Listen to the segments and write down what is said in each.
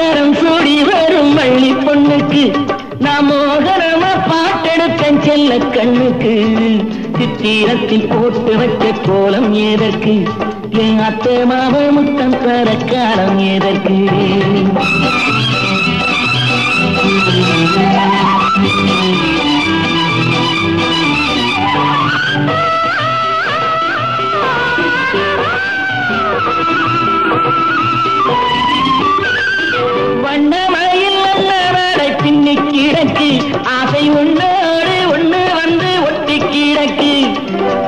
நேரம் சூடி வரும் மல்லி பொண்ணுக்கு. நான் மோகனமா பாட்டெடுப்பேன் செல்ல கண்ணுக்கு. சித்திரத்தில் போட்டு வச்ச கோலம் எதற்கு? என் அத்தை மாவ முத்தம் தர காலம் எதற்கு? ஆசை ஒன்னோடு ஒண்ணு வந்து ஒட்டி கிடக்கு.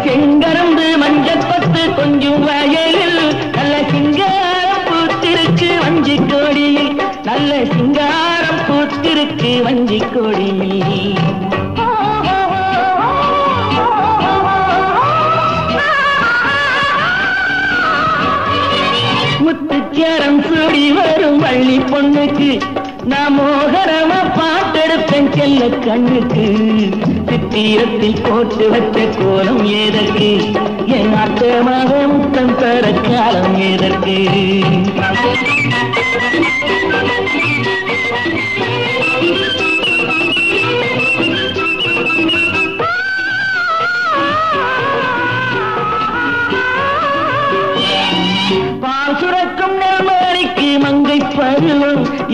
செங்கரந்து மஞ்சப்பத்து கொஞ்சம் வயலில். நல்ல சிங்காரம் பூத்திருக்கு வஞ்சி கோடியில் நல்ல சிங்காரம் பூத்திருக்கு வஞ்சி கோடியில் முத்துச்சரம் சூடி வரும் வள்ளி பொண்ணுக்கு நான் மோகரமா பாட்டெடுப்பேன் செல்ல கண்ணுக்கு. சித்திரத்தில் போட்டு வச்ச கோலம் ஏதற்கு என் அத்தமாக முத்தம் தர காலம் ஏதற்கு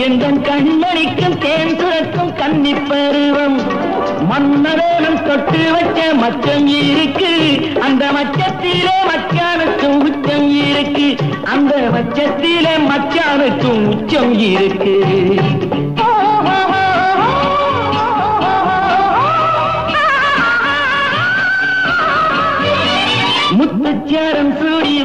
பருவம் கண்மணிக்கும் தேன் சுரக்கும் கன்னி பருவம். மன்னரேனம் தொட்டு வச்ச மச்சம் இருக்கு. அந்த மச்சத்திலே மச்சானுக்கும் உச்சம் இருக்கு. அந்த மச்சத்திலே மச்சானுக்கும் உச்சம் இருக்கு. முத்துச்சாரம் சூடி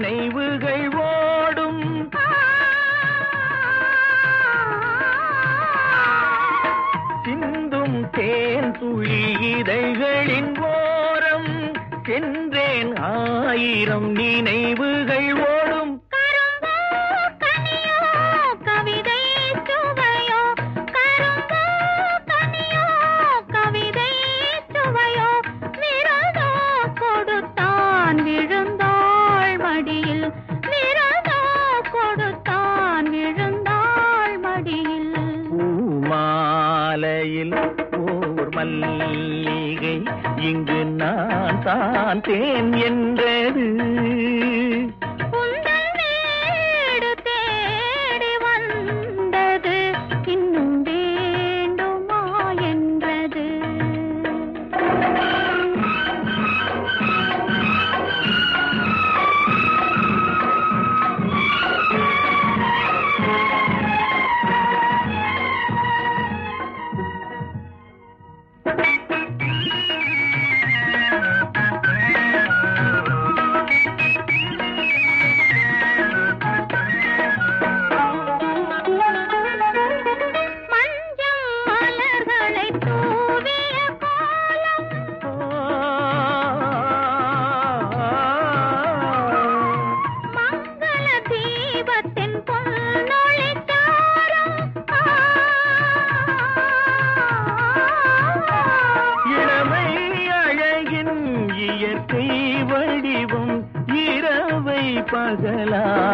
நினைவுகள் ஓடும். சிந்தும் தேன் துளி இதழ்களின் ஓரம். சென்றேன் ஆயிரம் நினைவுகள் ಕೊಟ್ಟೇನೆ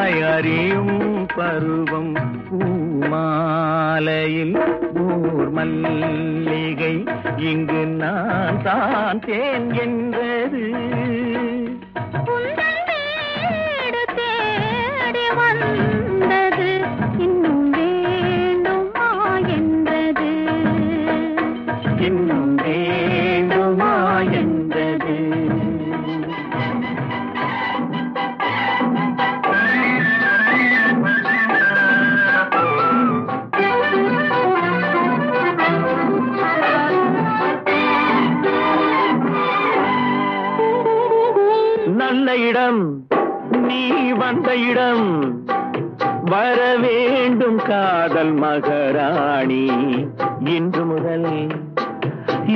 பூமாயறியும் பருவம் பூமாலையில் ஊர் மல்லிகை. இங்கு நான் தான் தேன் என்றது. ராணி இன்று முதல்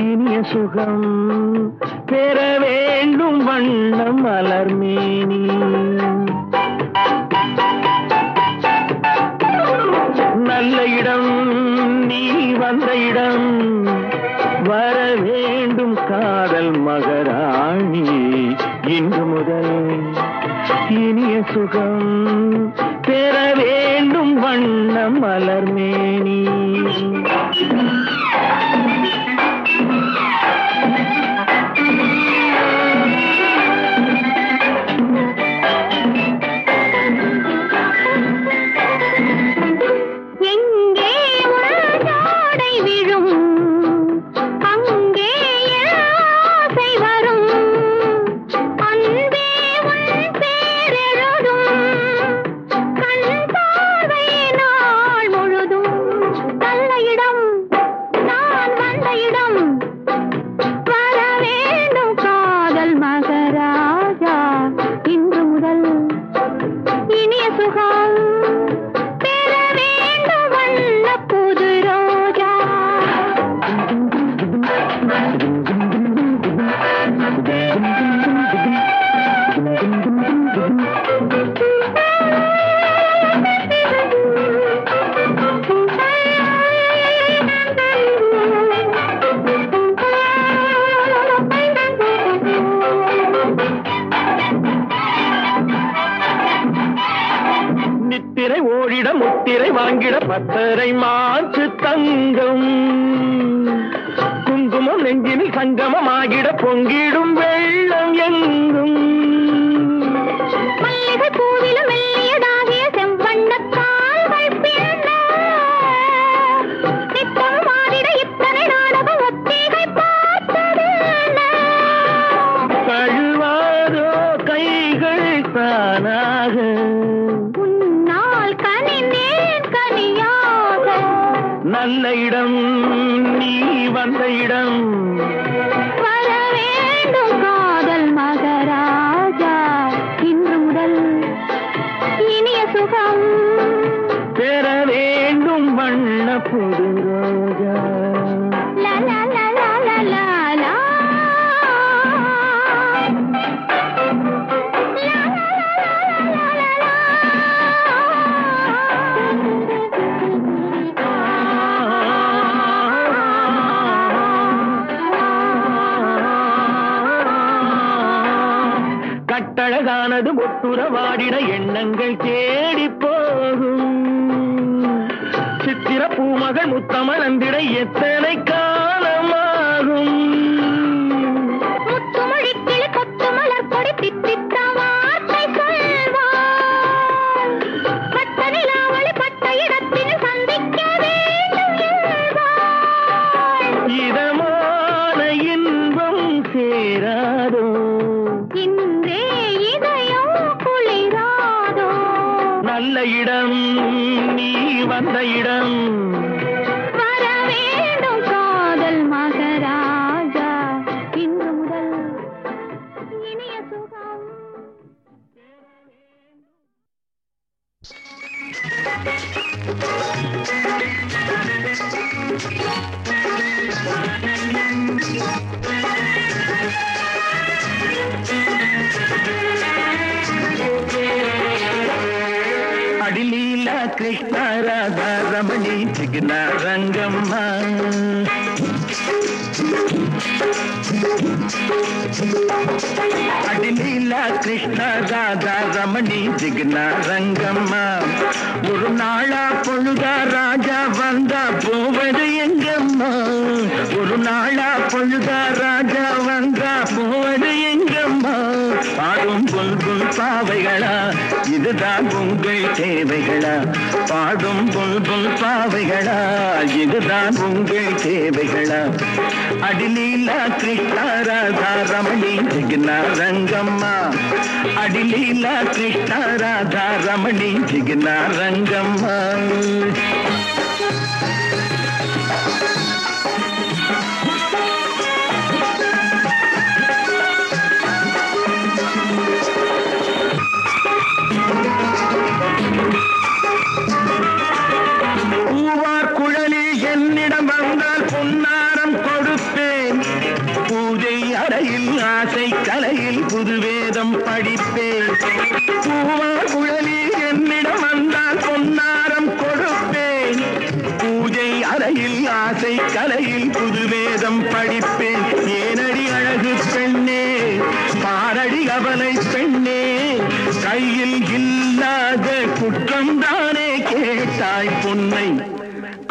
இனிய சுகம் பெற வேண்டும் வண்ணம் மலர்மீன். வந்த இடம். உறவாடிட எண்ணங்கள் தேடி போகும். சித்திர பூமகள் முத்தமிழந்திட எத்தனை கிருஷ்ண ராதா ரமணி சிக்னா ரங்கம்மா. அடிலீலா கிருஷ்ண ராதா ரமணி ஜிக்னா ரங்கம்மா. ஒரு நாளா பொழுதா ராஜா வந்தா போவது எங்கம்மா? ஒரு நாளா பொழுதா ராஜா வந்தா போவது எங்கம்மா? பாடும் புல்புல் பாவைகளா இதுதான் உங்கள் தேவைகளா? பாடும் புல்புல் பாவைகளா? இதுதான் உங்கள் தேவைகளா? அடிலீலா கிருஷ்ணாராதா ரமணி ஜிகினாரங்கம்மா அடிலீலா கிருஷ்ணாராதா ரமணி ஜிகினாரங்கம்மா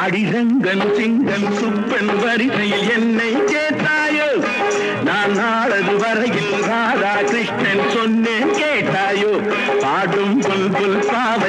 அடிரங்கன் சிங்கன் சுப்பன் வருகையில் என்னை கேட்டாயோ? நான் நாளது வரையில் ராதா கிருஷ்ணன் சொன்னேன் கேட்டாயோ? பாடும் புல் புல் பாவ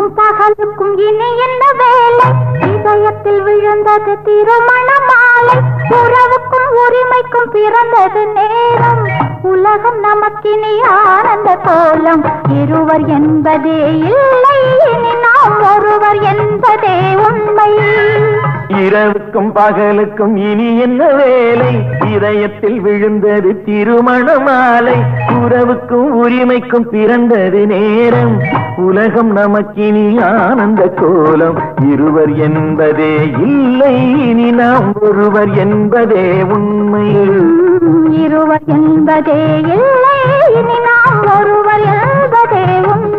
இரவுக்கும் பகலுக்கும் இனி என்ன வேலை. இதயத்தில் விழுந்தது திருமண மாலை உறவுக்கும் உரிமைக்கும் பிறந்தது நேரம். உலகம் நமக்கினி ஆனந்த கோலம். இருவர் என்பதே இல்லை. இனி நாம் ஒருவர் என்பதே உண்மை. இரவுக்கும் பகலுக்கும் இனி என்ன வேலை? இதயத்தில் விழுந்தது திருமண மாலை உறவுக்கும் உரிமைக்கும் பிறந்தது நேரம். உலகம் நமக்கினி ஆனந்த கோலம். இருவர் என்பதே இல்லை. இனி நாம் ஒருவர் என்பதே உண்மை. இருவர் என்பதே இல்லை. இனி நாம் ஒருவர் என்பதே உண்மை.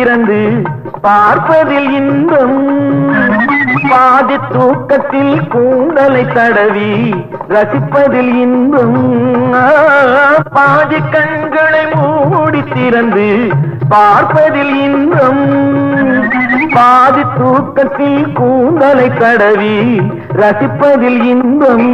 திறந்து பார்ப்பதில் இன்பம். பாதி தூக்கத்தில் கூந்தலை தடவி ரசிப்பதில் இன்பம். பாதி கண்களை மூடி திறந்து பார்ப்பதில் இன்பம். பாதி தூக்கத்தில் கூந்தலை தடவி ரசிப்பதில் இன்பம்.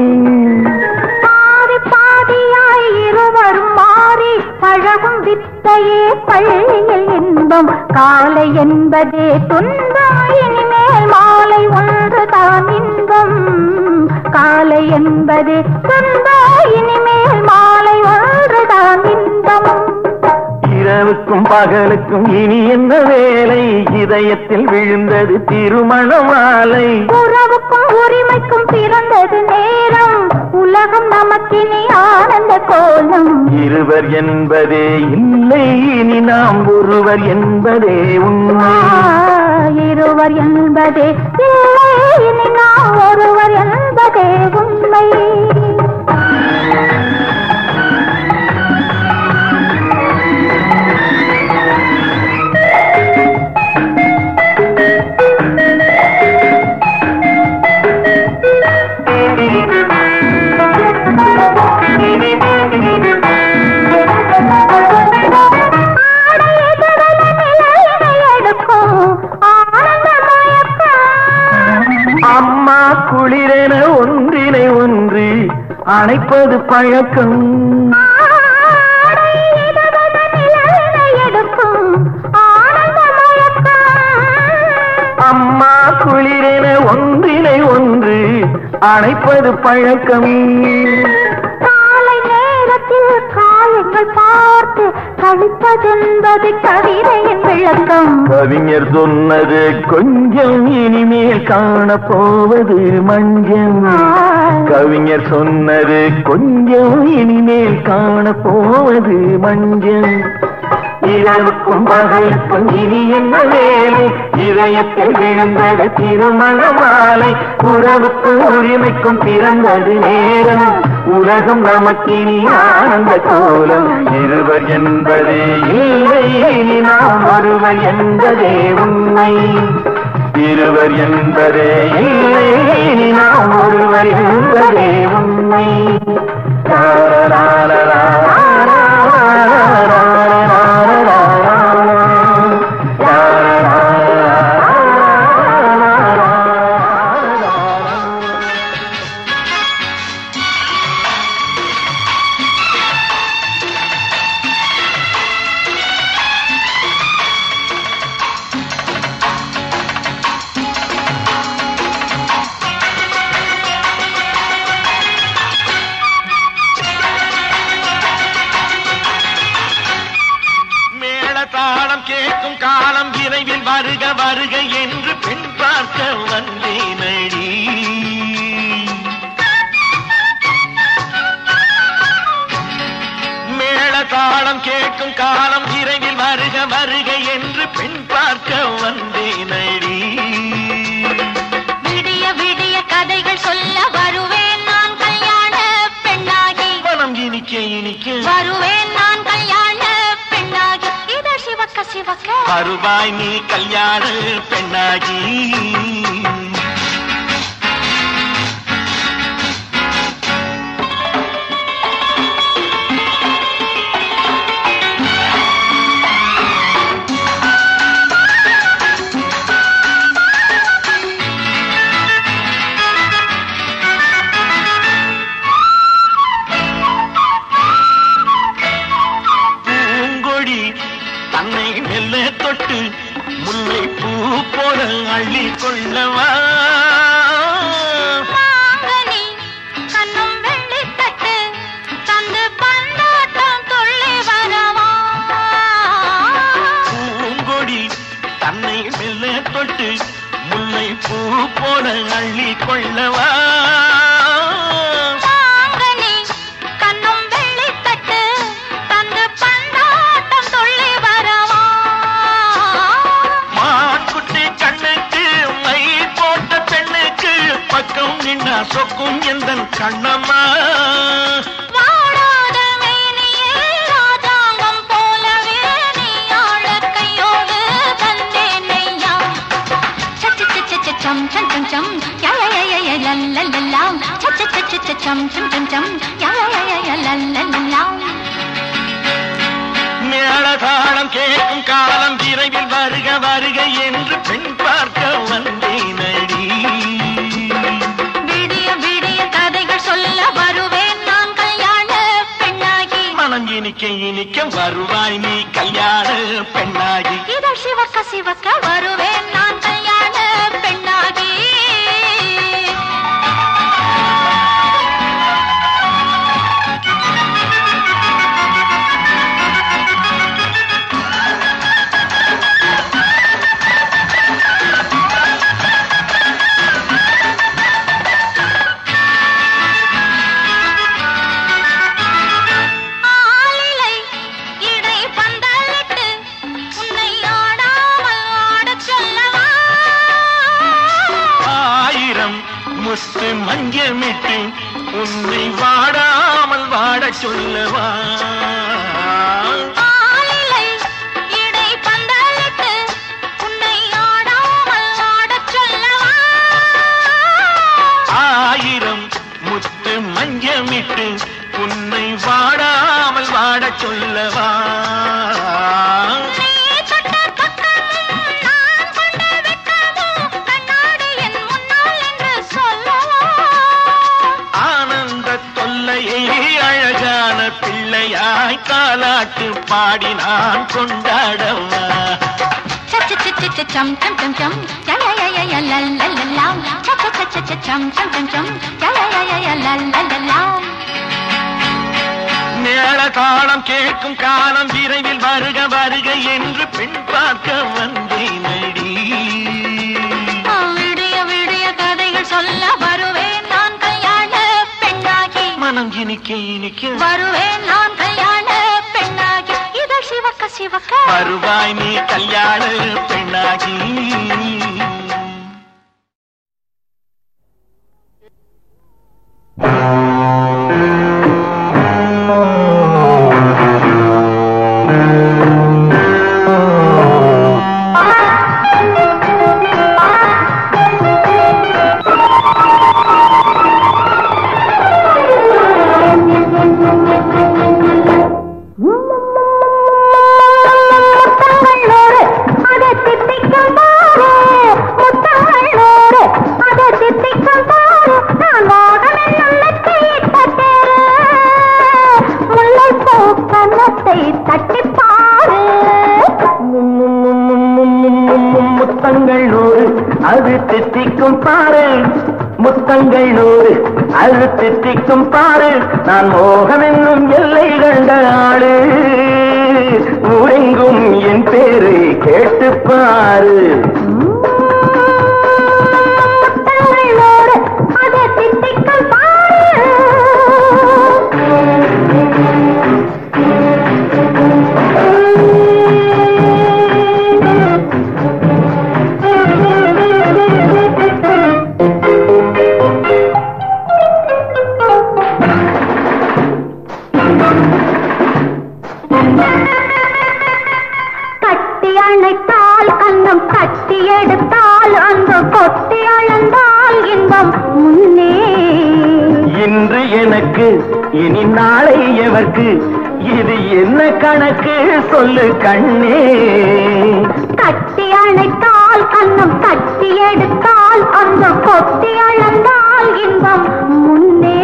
பழகும் வித்தையே பள்ளியில் இன்பம். காலை என்பதே துன்பம் இனிமேல் மாலை ஒன்றுதான் இன்பம். காலை என்பதே துன்பம் இனிமேல் மாலை ஒன்றுதான் இன்பம். இரவுக்கும் பகலுக்கும் இனி என்ன வேலை? இதயத்தில் விழுந்தது திருமண மாலை. உறவுக்கும் உரிமைக்கும் பிறந்தது நேரம் உலகம் நமக்கினி ஆனந்த கோலம். இருவர் என்பதே இல்லை இனி நாம் ஒருவர் என்பதே உண்மை. இருவர் என்பதே இல்லை இனி நாம் ஒருவர் என்பதே உண்மை. அணைப்பது பழக்கம். அம்மா குளிரென ஒன்றினை ஒன்று அணைப்பது பழக்கம். கழிப்பதென்பது கவிதையின் விளக்கம். கவிஞர் சொன்னது கொஞ்சம் இனிமேல் காணப்போவது மஞ்சம். கவிஞர் சொன்னது கொஞ்சம் இனிமேல் காணப்போவது மஞ்சள் இரவுக்கும் பகலுக்கும் இனி என்ன வேலை? இதயத்தில் விழுந்தது திருமண மாலை. உறவுக்கும் உரிமைக்கும் பிறந்தது நேரம். உலகம் நமக்கினி ஆனந்த கோலம். இருவர் என்பதே இல்லை இனி நாம் ஒருவர் என்பதே உண்மை. இருவர் என்பதே இல்லை இனி நாம் ஒருவர் என்பதே உண்மை. இனிக்க வருவாய் நீ கல்யாண பெண்ணாகி. இதழ் சிவக்க சிவக்க வருவேன் நான் கையா பாட்டு பாடி நான் கொண்டாடவா? சம் சம் சம் சம். லல்லல்லாம் சம் சம் சம் சம். லல்லல்லாம் மேள தாளம் கேட்கும் காலம் விரைவில் வருக வருக என்று பெண் பார்க்க வந்தேன் அடி. விடிய விடிய கதைகள் சொல்ல வருவேன் நான் கல்யாண பெண்ணாகி. மனம் இனிக்க இனிக்க. வருவேன் நான் சிவக்க. வருவாய் நீ கல்யாண பெண்ணாகி. namo தட்டி அணைத்தால் அன்னம் தட்டி எடுத்தால் அந்த கொட்டி அளந்தால் இன்பம் முன்னே இன்று எனக்கு இனி நாளை எவர்க்கு இது என்ன கணக்கு சொல்லு கண்ணே. கட்டி அணைத்தால் கண்ணம் கட்டி எடுத்தால் அந்த கொட்டி அளந்தால் இன்பம் முன்னே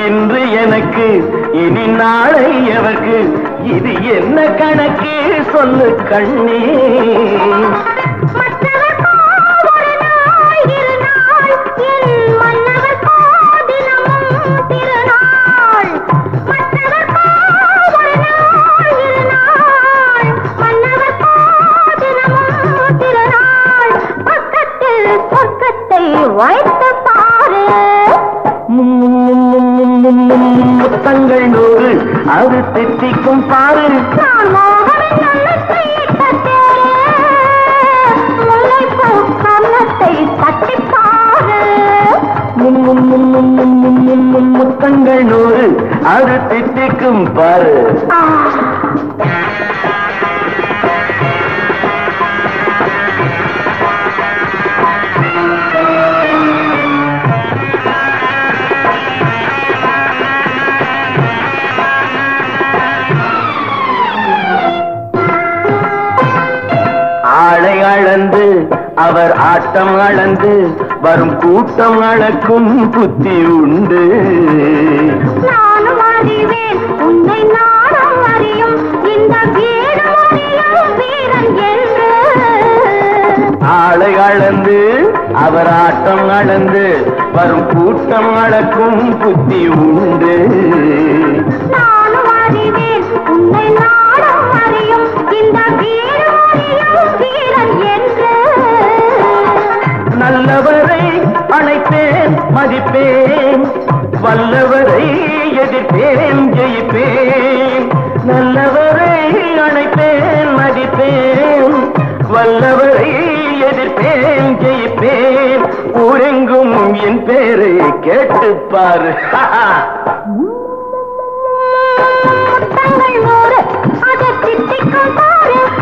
இன்று எனக்கு இனி நாளை எவர்க்கு இது என்ன கணக்கு? சொல்லு கண்ணே. கன்னத்தை தட்டிப் பாரு. முத்தங்கள் நூறு. அது தித்திக்கும் பாரு அவர் ஆட்டம் அளந்து வரும் கூட்டம் அளக்கும் புத்தி உண்டு. ஆளை அளந்து அவர் ஆட்டம் அளந்து வரும் கூட்டம் அளக்கும் புத்தி உண்டு. மதிப்பேன். வல்லவரை எதிர்ப்பேன் ஜெயிப்பேன். நல்லவரை அழைப்பேன் மதிப்பேன். வல்லவரை எதிர்ப்பேன் ஜெயிப்பேன். ஊரெங்கும் என் பேரை கேட்டுப்பாரு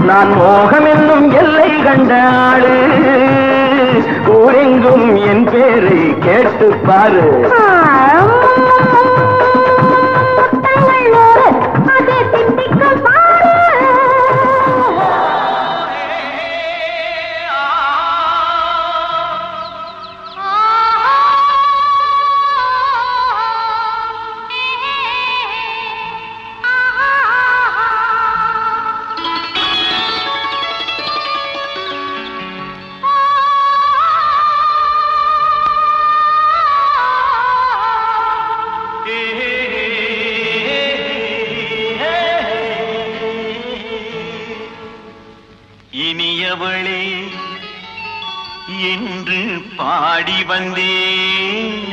நான் மோகம் என்னும் எல்லை கண்ட ஆளு. ஊரெங்கும் என் பேரை கேட்டு பாரு. இனியவளே என்று பாடி வந்தேன்.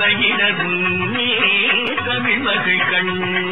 உலகினர் கண்.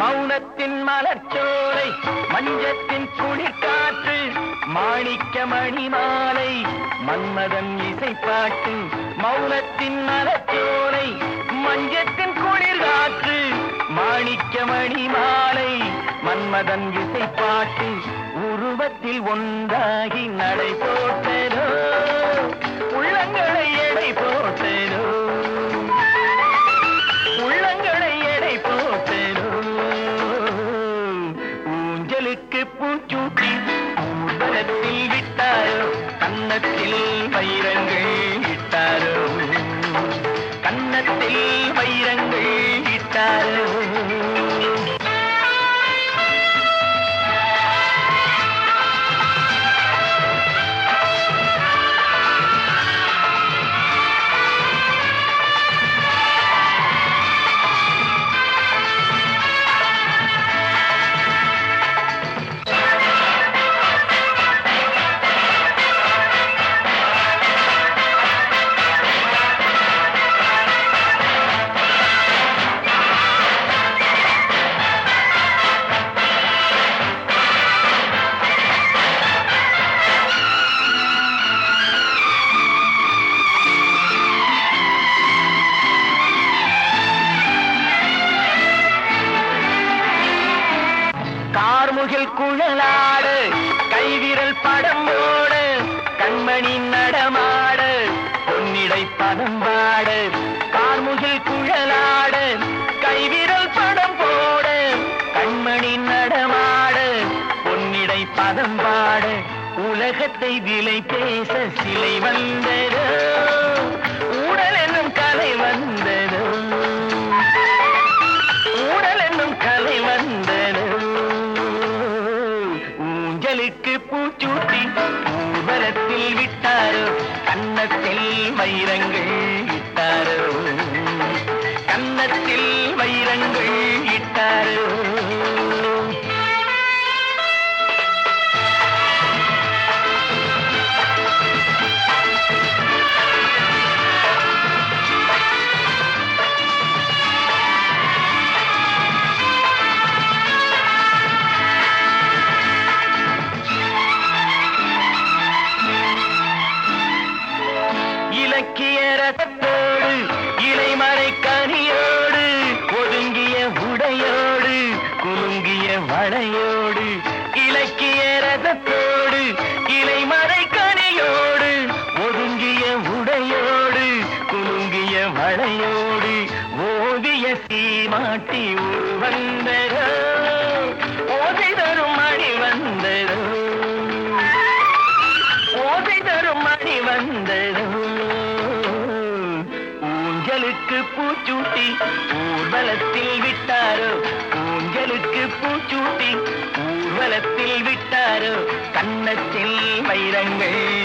மௌனத்தின் மலர்ச்சோலை மஞ்சத்தின் குளிர்காற்று மாணிக்க மணி மாலை மன்மதன் இசைப்பாட்டு மௌனத்தின் மலர்ச்சோலை மஞ்சத்தின் குளிர்காற்று மாணிக்க மணி மாலை மன்மதன் இசைப்பாட்டு உருவத்தில் ஒன்றாகி நடை போட்ட நடமாட. பொன்னிடை பதம் பாட கார்முகில் குழலாட. கைவிரல் படம் போட. கண்மணி நடமாட. பொன்னிடை பதம் பாட உலகத்தை விலை பேச சிலை வந்ததோ. பூச்சூட்டி ஊர்வலத்தில் விட்டாரோ? கண்ணத்தில் வைரங்கள்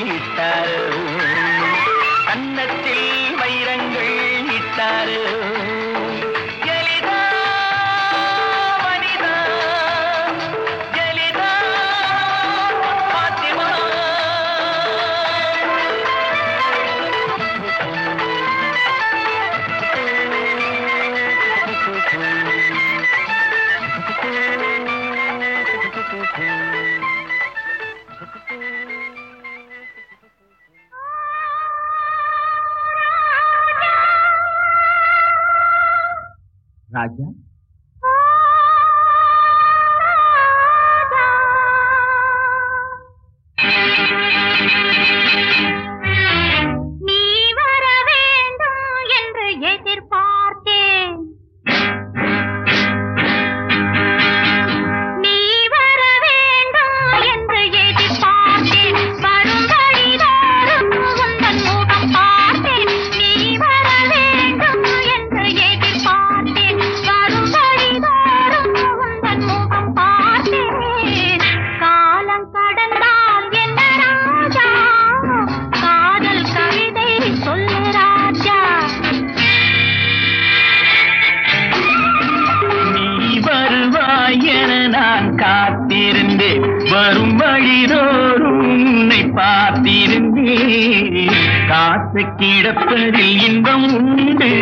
உண்டு காத்து கிடப்பதில் இன்பம் உண்டு.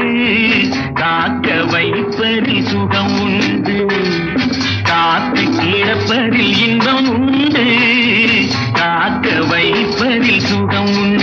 காக்க வைப்பதில் சுகம் உண்டு. காத்து கிடப்பதில் இன்பம் உண்டு. காக்க வைப்பதில் சுகம் உண்டு.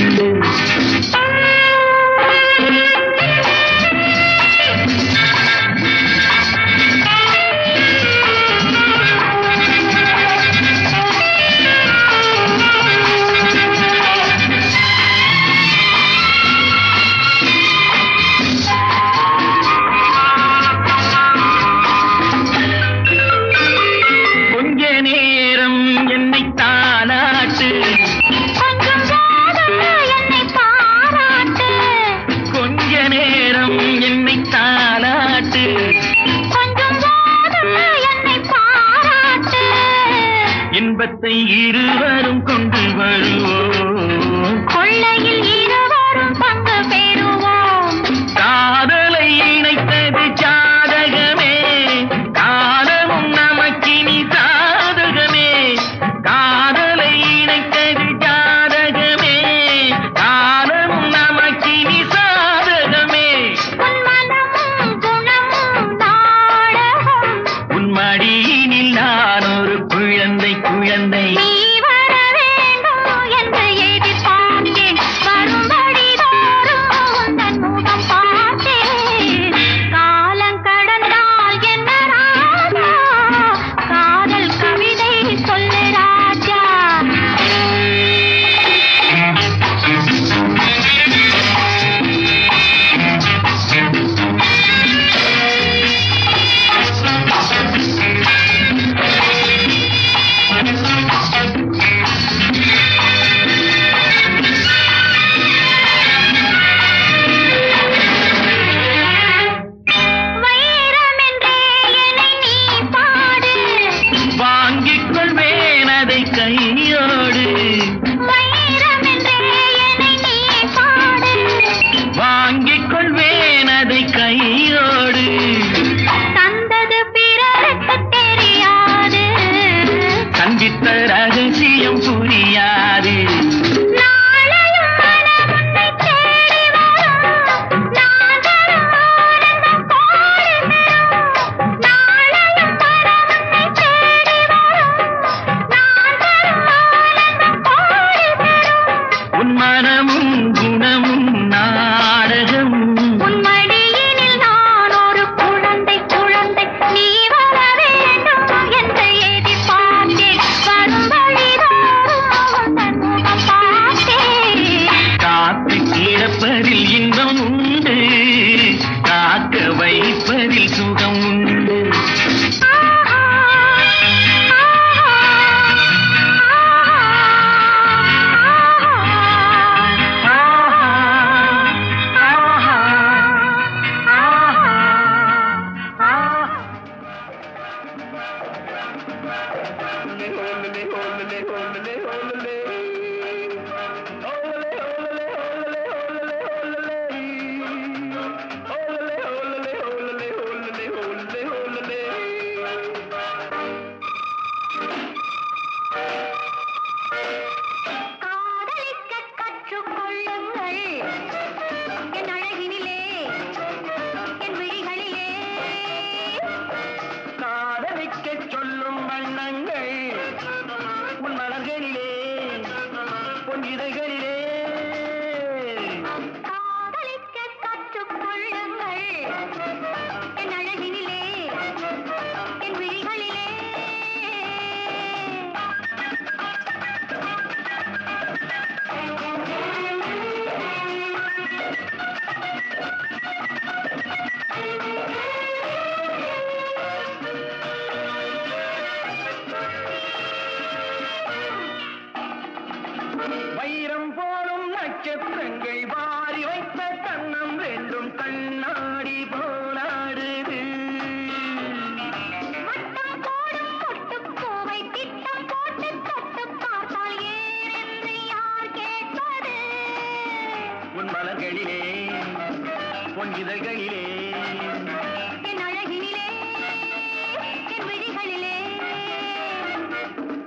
விழிகளிலே.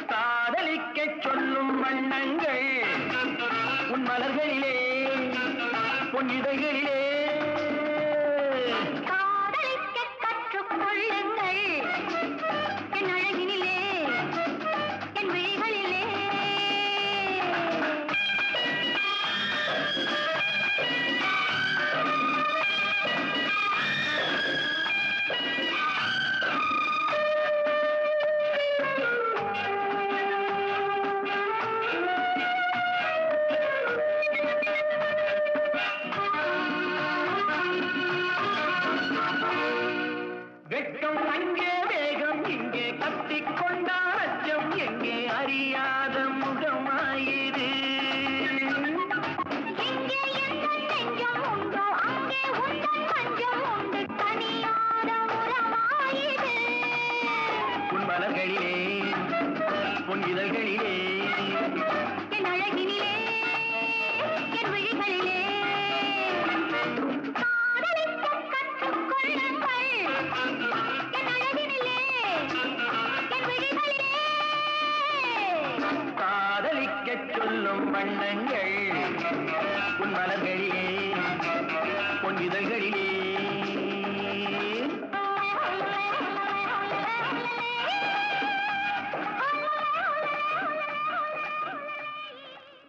காதலிக்க சொல்லும் வண்ணங்கள் உன் மலர்களிலே பொன் இதழ்களிலே